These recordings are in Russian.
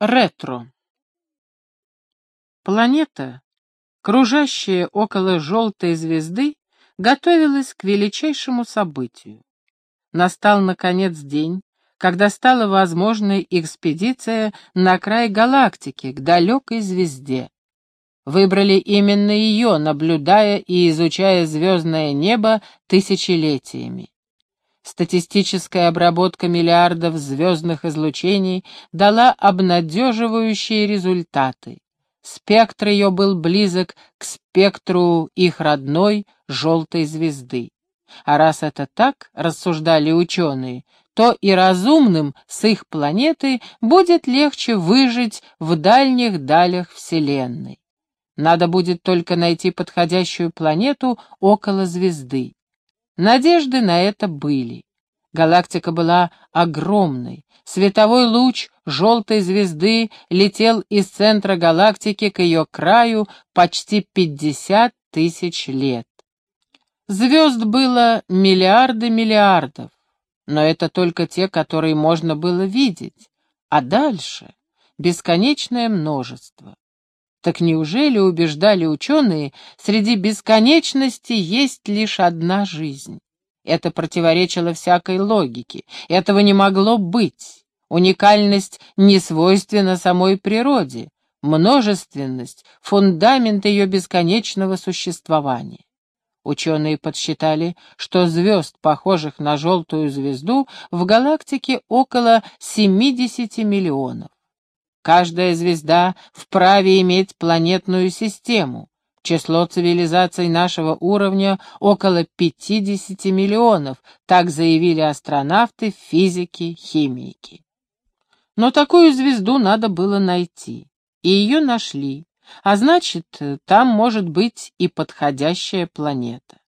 Ретро. Планета, кружащая около желтой звезды, готовилась к величайшему событию. Настал, наконец, день, когда стала возможной экспедиция на край галактики, к далекой звезде. Выбрали именно ее, наблюдая и изучая звездное небо тысячелетиями. Статистическая обработка миллиардов звездных излучений дала обнадеживающие результаты. Спектр ее был близок к спектру их родной желтой звезды. А раз это так, рассуждали ученые, то и разумным с их планеты будет легче выжить в дальних далях Вселенной. Надо будет только найти подходящую планету около звезды. Надежды на это были. Галактика была огромной. Световой луч желтой звезды летел из центра галактики к ее краю почти 50 тысяч лет. Звезд было миллиарды миллиардов, но это только те, которые можно было видеть, а дальше бесконечное множество. Так неужели, убеждали ученые, среди бесконечности есть лишь одна жизнь? Это противоречило всякой логике. Этого не могло быть. Уникальность не свойственна самой природе. Множественность — фундамент ее бесконечного существования. Ученые подсчитали, что звезд, похожих на желтую звезду, в галактике около 70 миллионов. Каждая звезда вправе иметь планетную систему. Число цивилизаций нашего уровня около 50 миллионов, так заявили астронавты, физики, химики. Но такую звезду надо было найти, и ее нашли, а значит, там может быть и подходящая планета.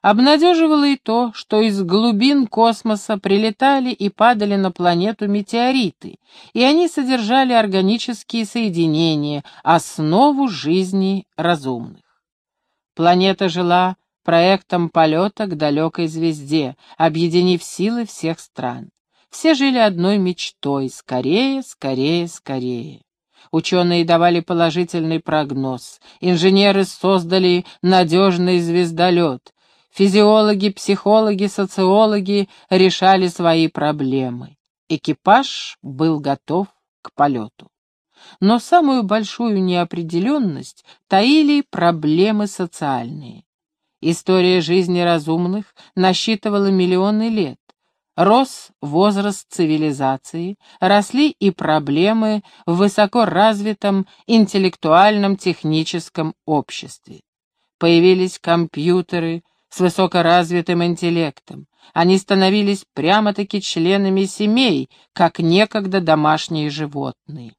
Обнадеживало и то, что из глубин космоса прилетали и падали на планету метеориты, и они содержали органические соединения, основу жизни разумных. Планета жила проектом полета к далекой звезде, объединив силы всех стран. Все жили одной мечтой — скорее, скорее, скорее. Ученые давали положительный прогноз, инженеры создали надежный звездолет, Физиологи, психологи, социологи решали свои проблемы. Экипаж был готов к полету. Но самую большую неопределенность таили проблемы социальные. История жизни разумных насчитывала миллионы лет. Рос возраст цивилизации, росли и проблемы в высоко развитом интеллектуальном техническом обществе. Появились компьютеры, с высокоразвитым интеллектом. Они становились прямо-таки членами семей, как некогда домашние животные.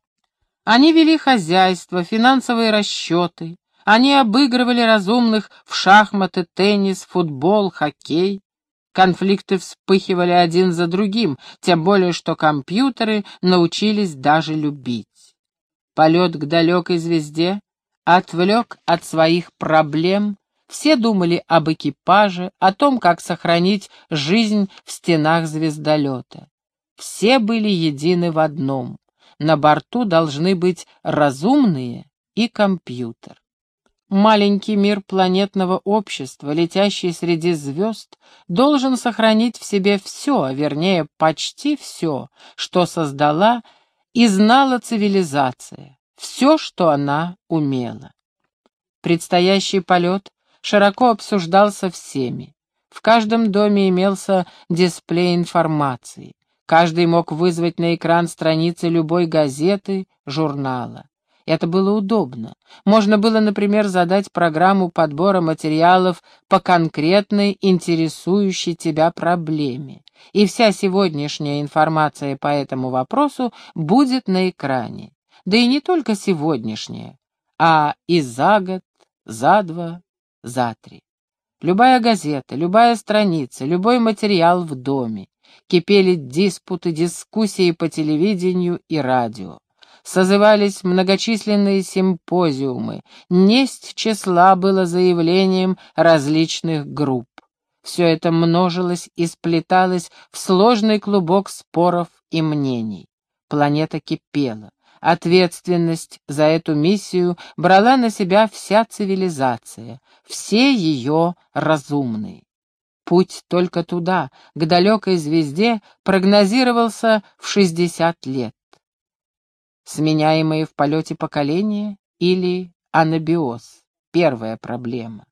Они вели хозяйство, финансовые расчеты. Они обыгрывали разумных в шахматы, теннис, футбол, хоккей. Конфликты вспыхивали один за другим, тем более что компьютеры научились даже любить. Полет к далекой звезде отвлек от своих проблем все думали об экипаже, о том, как сохранить жизнь в стенах звездолета. Все были едины в одном. На борту должны быть разумные и компьютер. Маленький мир планетного общества, летящий среди звезд, должен сохранить в себе все, а вернее, почти все, что создала и знала цивилизация, все, что она умела. Предстоящий полет широко обсуждался всеми. В каждом доме имелся дисплей информации. Каждый мог вызвать на экран страницы любой газеты, журнала. Это было удобно. Можно было, например, задать программу подбора материалов по конкретной интересующей тебя проблеме. И вся сегодняшняя информация по этому вопросу будет на экране. Да и не только сегодняшняя, а и за год, за два, за три. Любая газета, любая страница, любой материал в доме. Кипели диспуты, дискуссии по телевидению и радио. Созывались многочисленные симпозиумы. Несть числа было заявлением различных групп. Все это множилось и сплеталось в сложный клубок споров и мнений. Планета кипела. Ответственность за эту миссию брала на себя вся цивилизация, все ее разумные. Путь только туда, к далекой звезде, прогнозировался в 60 лет. Сменяемые в полете поколения или анабиоз — первая проблема.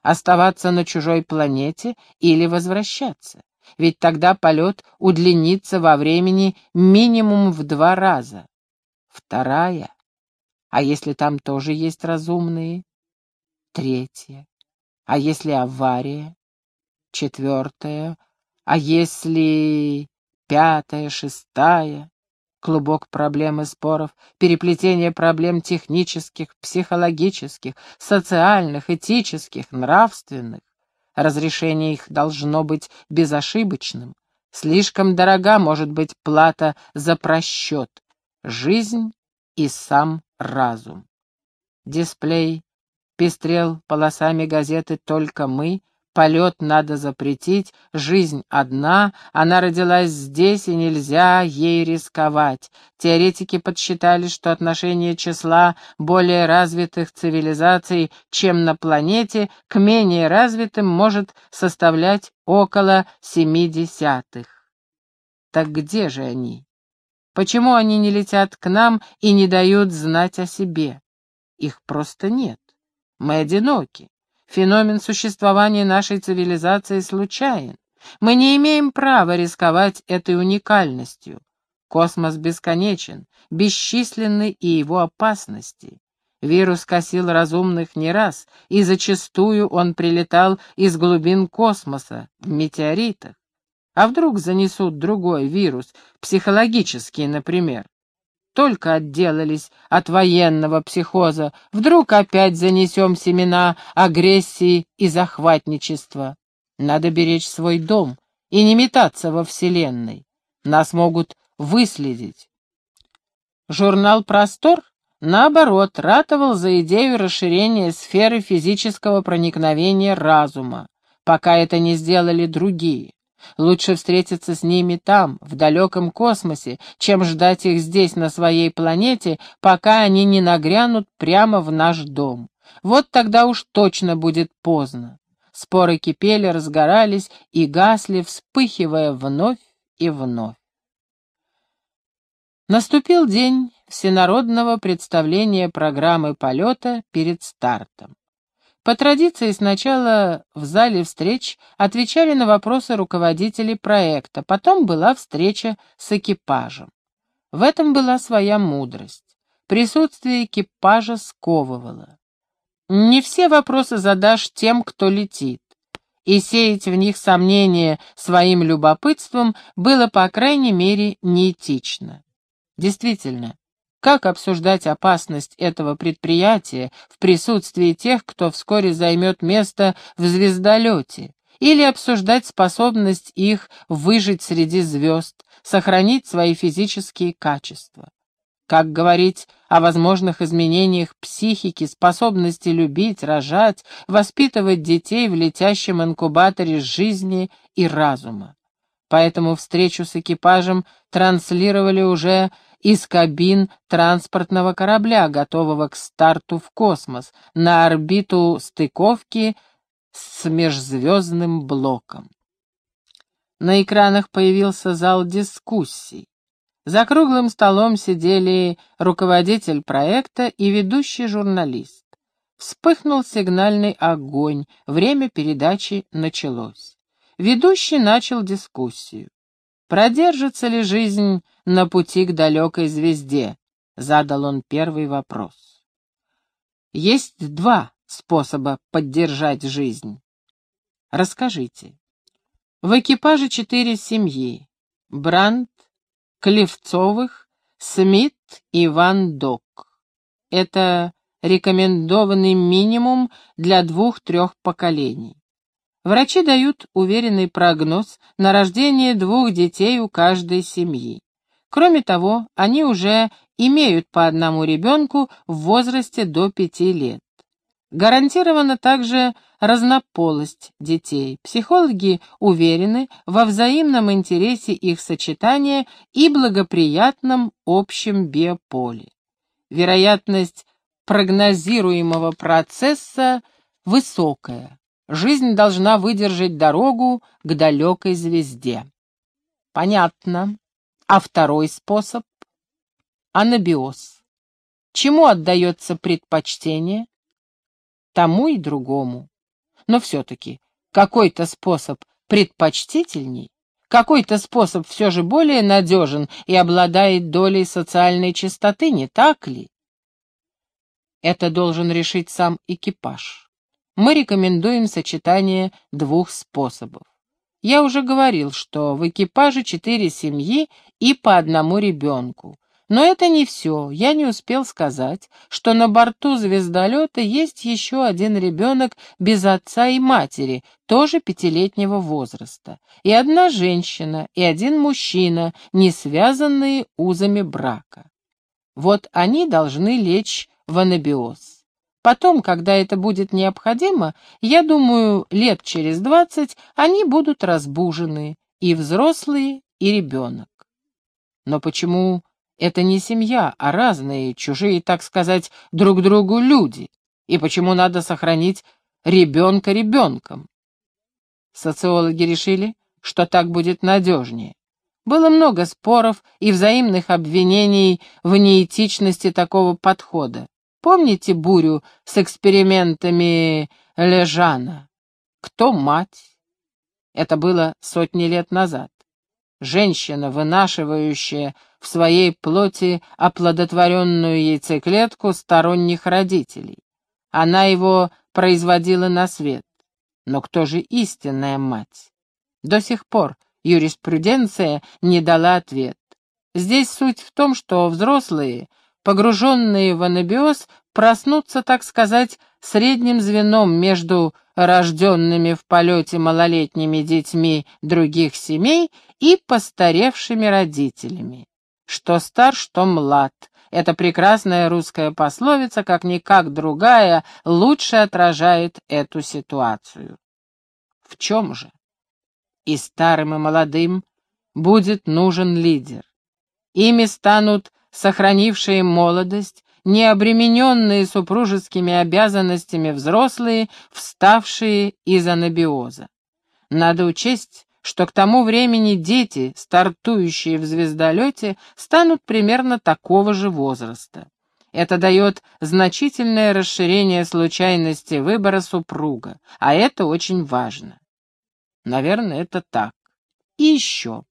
Оставаться на чужой планете или возвращаться, ведь тогда полет удлинится во времени минимум в два раза. Вторая. А если там тоже есть разумные? Третья. А если авария? Четвертая. А если пятая, шестая? Клубок проблем и споров, переплетение проблем технических, психологических, социальных, этических, нравственных. Разрешение их должно быть безошибочным. Слишком дорога может быть плата за просчет. Жизнь и сам разум. Дисплей пестрел полосами газеты «Только мы», Полет надо запретить, жизнь одна, она родилась здесь, и нельзя ей рисковать. Теоретики подсчитали, что отношение числа более развитых цивилизаций, чем на планете, к менее развитым может составлять около семи десятых. Так где же они? Почему они не летят к нам и не дают знать о себе? Их просто нет. Мы одиноки. Феномен существования нашей цивилизации случайен. Мы не имеем права рисковать этой уникальностью. Космос бесконечен, бесчисленны и его опасности. Вирус косил разумных не раз, и зачастую он прилетал из глубин космоса, в метеоритах. А вдруг занесут другой вирус, психологический, например? только отделались от военного психоза, вдруг опять занесем семена агрессии и захватничества. Надо беречь свой дом и не метаться во Вселенной. Нас могут выследить. Журнал «Простор» наоборот, ратовал за идею расширения сферы физического проникновения разума, пока это не сделали другие. Лучше встретиться с ними там, в далеком космосе, чем ждать их здесь, на своей планете, пока они не нагрянут прямо в наш дом. Вот тогда уж точно будет поздно. Споры кипели, разгорались и гасли, вспыхивая вновь и вновь. Наступил день всенародного представления программы полета перед стартом. По традиции сначала в зале встреч отвечали на вопросы руководителей проекта, потом была встреча с экипажем. В этом была своя мудрость. Присутствие экипажа сковывало. Не все вопросы задашь тем, кто летит, и сеять в них сомнения своим любопытством было, по крайней мере, неэтично. Действительно, как обсуждать опасность этого предприятия в присутствии тех, кто вскоре займет место в звездолете? Или обсуждать способность их выжить среди звезд, сохранить свои физические качества? Как говорить о возможных изменениях психики, способности любить, рожать, воспитывать детей в летящем инкубаторе жизни и разума? Поэтому встречу с экипажем транслировали уже из кабин транспортного корабля, готового к старту в космос, на орбиту стыковки с межзвездным блоком. На экранах появился зал дискуссий. За круглым столом сидели руководитель проекта и ведущий журналист. Вспыхнул сигнальный огонь, время передачи началось. Ведущий начал дискуссию. Продержится ли жизнь на пути к далекой звезде? Задал он первый вопрос. Есть два способа поддержать жизнь. Расскажите. В экипаже четыре семьи. Бранд, Клевцовых, Смит и Ван Док. Это рекомендованный минимум для двух-трех поколений. Врачи дают уверенный прогноз на рождение двух детей у каждой семьи. Кроме того, они уже имеют по одному ребенку в возрасте до пяти лет. Гарантирована также разнополость детей. Психологи уверены во взаимном интересе их сочетания и благоприятном общем биополе. Вероятность прогнозируемого процесса высокая. Жизнь должна выдержать дорогу к далекой звезде. Понятно. А второй способ? Анабиоз. Чему отдается предпочтение? Тому и другому. Но все-таки какой-то способ предпочтительней, какой-то способ все же более надежен и обладает долей социальной чистоты, не так ли? Это должен решить сам экипаж. Мы рекомендуем сочетание двух способов. Я уже говорил, что в экипаже четыре семьи и по одному ребенку. Но это не все. Я не успел сказать, что на борту звездолета есть еще один ребенок без отца и матери, тоже пятилетнего возраста, и одна женщина, и один мужчина, не связанные узами брака. Вот они должны лечь в анабиоз. Потом, когда это будет необходимо, я думаю, лет через двадцать они будут разбужены, и взрослые, и ребенок. Но почему это не семья, а разные, чужие, так сказать, друг другу люди? И почему надо сохранить ребенка ребенком? Социологи решили, что так будет надежнее. Было много споров и взаимных обвинений в неэтичности такого подхода. Помните бурю с экспериментами Лежана? Кто мать? Это было сотни лет назад. Женщина, вынашивающая в своей плоти оплодотворенную яйцеклетку сторонних родителей. Она его производила на свет. Но кто же истинная мать? До сих пор юриспруденция не дала ответ. Здесь суть в том, что взрослые погруженные в анабиоз, проснутся, так сказать, средним звеном между рожденными в полете малолетними детьми других семей и постаревшими родителями. Что стар, что млад. Эта прекрасная русская пословица, как никак другая, лучше отражает эту ситуацию. В чем же? И старым, и молодым будет нужен лидер. Ими станут сохранившие молодость, не обремененные супружескими обязанностями взрослые, вставшие из анабиоза. Надо учесть, что к тому времени дети, стартующие в звездолете, станут примерно такого же возраста. Это дает значительное расширение случайности выбора супруга, а это очень важно. Наверное, это так. И еще.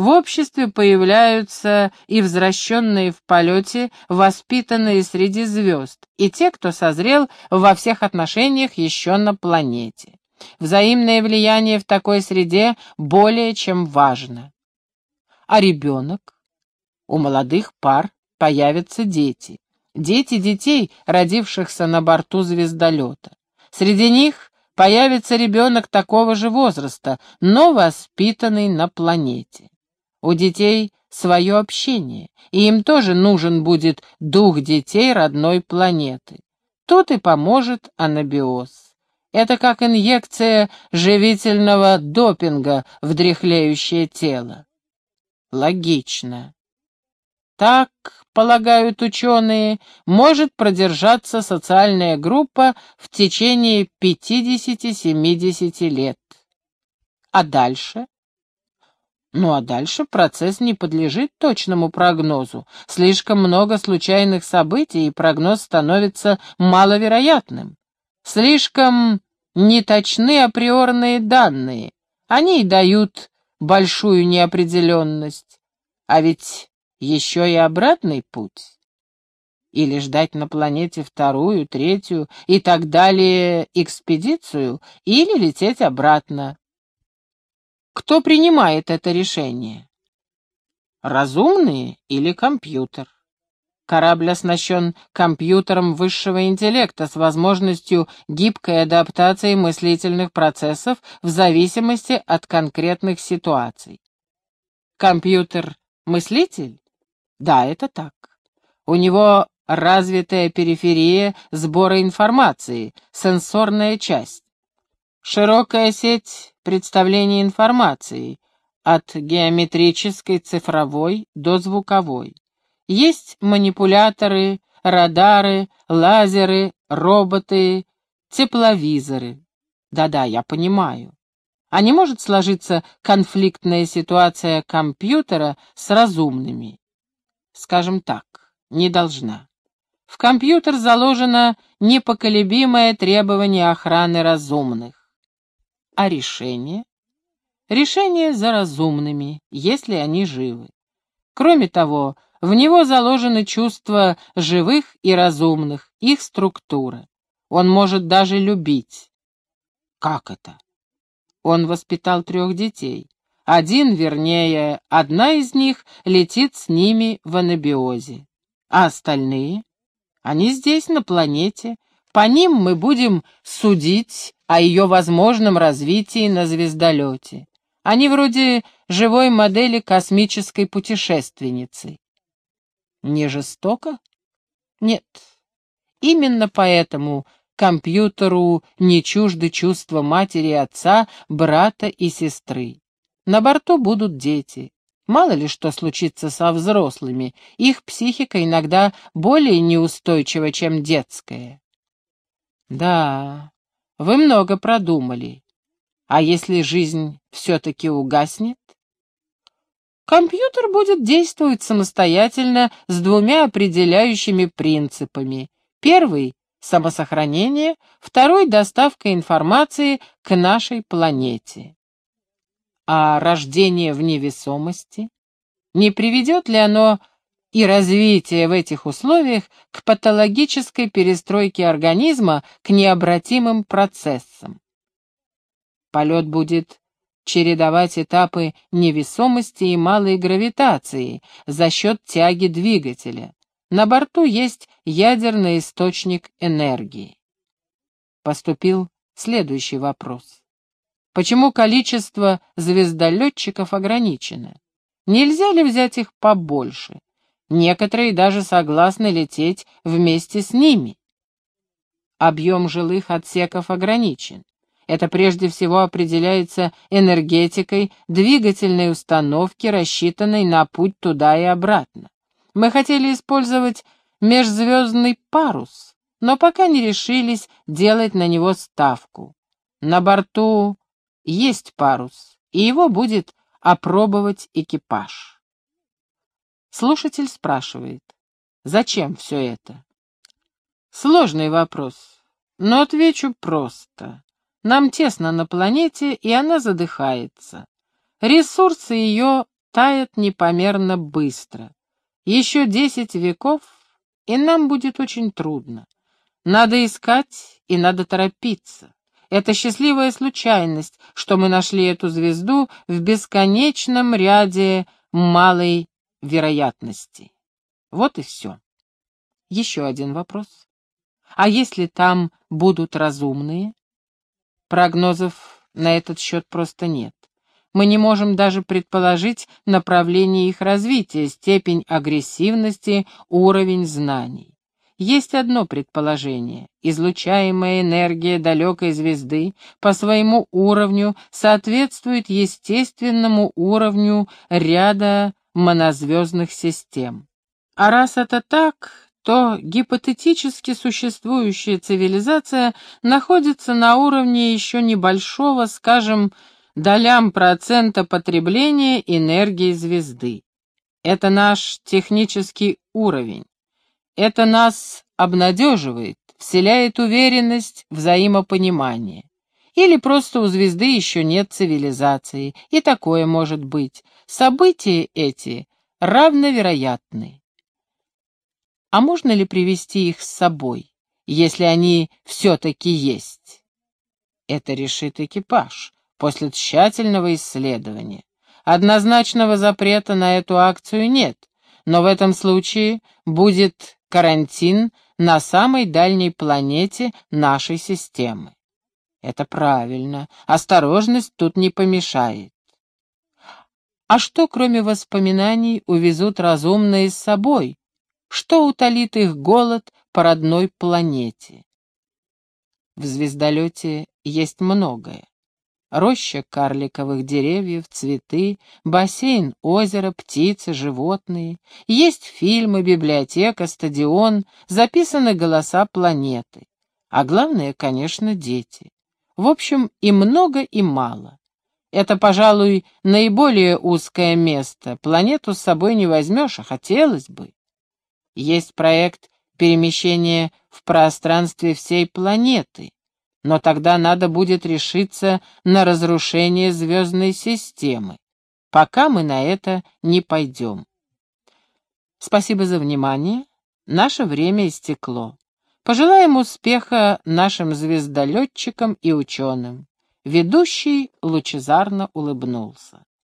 В обществе появляются и возвращенные в полете, воспитанные среди звезд, и те, кто созрел во всех отношениях еще на планете. Взаимное влияние в такой среде более чем важно. А ребенок? У молодых пар появятся дети. Дети детей, родившихся на борту звездолета. Среди них появится ребенок такого же возраста, но воспитанный на планете. У детей свое общение, и им тоже нужен будет дух детей родной планеты. Тут и поможет анабиоз. Это как инъекция живительного допинга в дряхлеющее тело. Логично. Так, полагают ученые, может продержаться социальная группа в течение 50-70 лет. А дальше? Ну а дальше процесс не подлежит точному прогнозу. Слишком много случайных событий, и прогноз становится маловероятным. Слишком неточны априорные данные. Они и дают большую неопределенность. А ведь еще и обратный путь. Или ждать на планете вторую, третью и так далее экспедицию, или лететь обратно. Кто принимает это решение? Разумные или компьютер? Корабль оснащен компьютером высшего интеллекта с возможностью гибкой адаптации мыслительных процессов в зависимости от конкретных ситуаций. Компьютер — мыслитель? Да, это так. У него развитая периферия сбора информации, сенсорная часть. Широкая сеть представления информации, от геометрической цифровой до звуковой. Есть манипуляторы, радары, лазеры, роботы, тепловизоры. Да-да, я понимаю. А не может сложиться конфликтная ситуация компьютера с разумными? Скажем так, не должна. В компьютер заложено непоколебимое требование охраны разумных. А решение? Решение за разумными, если они живы. Кроме того, в него заложены чувства живых и разумных, их структура. Он может даже любить. Как это? Он воспитал трех детей. Один, вернее, одна из них летит с ними в анабиозе. А остальные? Они здесь, на планете. По ним мы будем судить о ее возможном развитии на звездолете. Они вроде живой модели космической путешественницы. Не жестоко? Нет. Именно поэтому компьютеру не чужды чувства матери и отца, брата и сестры. На борту будут дети. Мало ли что случится со взрослыми, их психика иногда более неустойчива, чем детская. Да, вы много продумали. А если жизнь все-таки угаснет? Компьютер будет действовать самостоятельно с двумя определяющими принципами. Первый самосохранение, второй — доставка информации к нашей планете. А рождение в невесомости? Не приведет ли оно и развитие в этих условиях к патологической перестройке организма, к необратимым процессам? Полет будет чередовать этапы невесомости и малой гравитации за счет тяги двигателя. На борту есть ядерный источник энергии. Поступил следующий вопрос. Почему количество звездолетчиков ограничено? Нельзя ли взять их побольше? Некоторые даже согласны лететь вместе с ними. Объем жилых отсеков ограничен. Это прежде всего определяется энергетикой двигательной установки, рассчитанной на путь туда и обратно. Мы хотели использовать межзвездный парус, но пока не решились делать на него ставку. На борту есть парус, и его будет опробовать экипаж. Слушатель спрашивает, зачем все это? Сложный вопрос, но отвечу просто. Нам тесно на планете, и она задыхается. Ресурсы ее тают непомерно быстро. Еще десять веков, и нам будет очень трудно. Надо искать и надо торопиться. Это счастливая случайность, что мы нашли эту звезду в бесконечном ряде малой вероятности. Вот и все. Еще один вопрос. А если там будут разумные? Прогнозов на этот счет просто нет мы не можем даже предположить направление их развития, степень агрессивности, уровень знаний. Есть одно предположение. Излучаемая энергия далекой звезды по своему уровню соответствует естественному уровню ряда монозвездных систем. А раз это так, то гипотетически существующая цивилизация находится на уровне еще небольшого, скажем, долям процента потребления энергии звезды. Это наш технический уровень. Это нас обнадеживает, вселяет уверенность, взаимопонимание. Или просто у звезды еще нет цивилизации, и такое может быть. События эти равновероятны. А можно ли привести их с собой, если они все-таки есть? Это решит экипаж после тщательного исследования. Однозначного запрета на эту акцию нет, но в этом случае будет карантин на самой дальней планете нашей системы. Это правильно, осторожность тут не помешает. А что, кроме воспоминаний, увезут разумные с собой? что утолит их голод по родной планете. В звездолете есть многое. Роща карликовых деревьев, цветы, бассейн, озеро, птицы, животные. Есть фильмы, библиотека, стадион, записаны голоса планеты. А главное, конечно, дети. В общем, и много, и мало. Это, пожалуй, наиболее узкое место. Планету с собой не возьмешь, а хотелось бы. Есть проект перемещения в пространстве всей планеты. Но тогда надо будет решиться на разрушение звездной системы. Пока мы на это не пойдем. Спасибо за внимание. Наше время истекло. Пожелаем успеха нашим звездолетчикам и ученым. Ведущий лучезарно улыбнулся.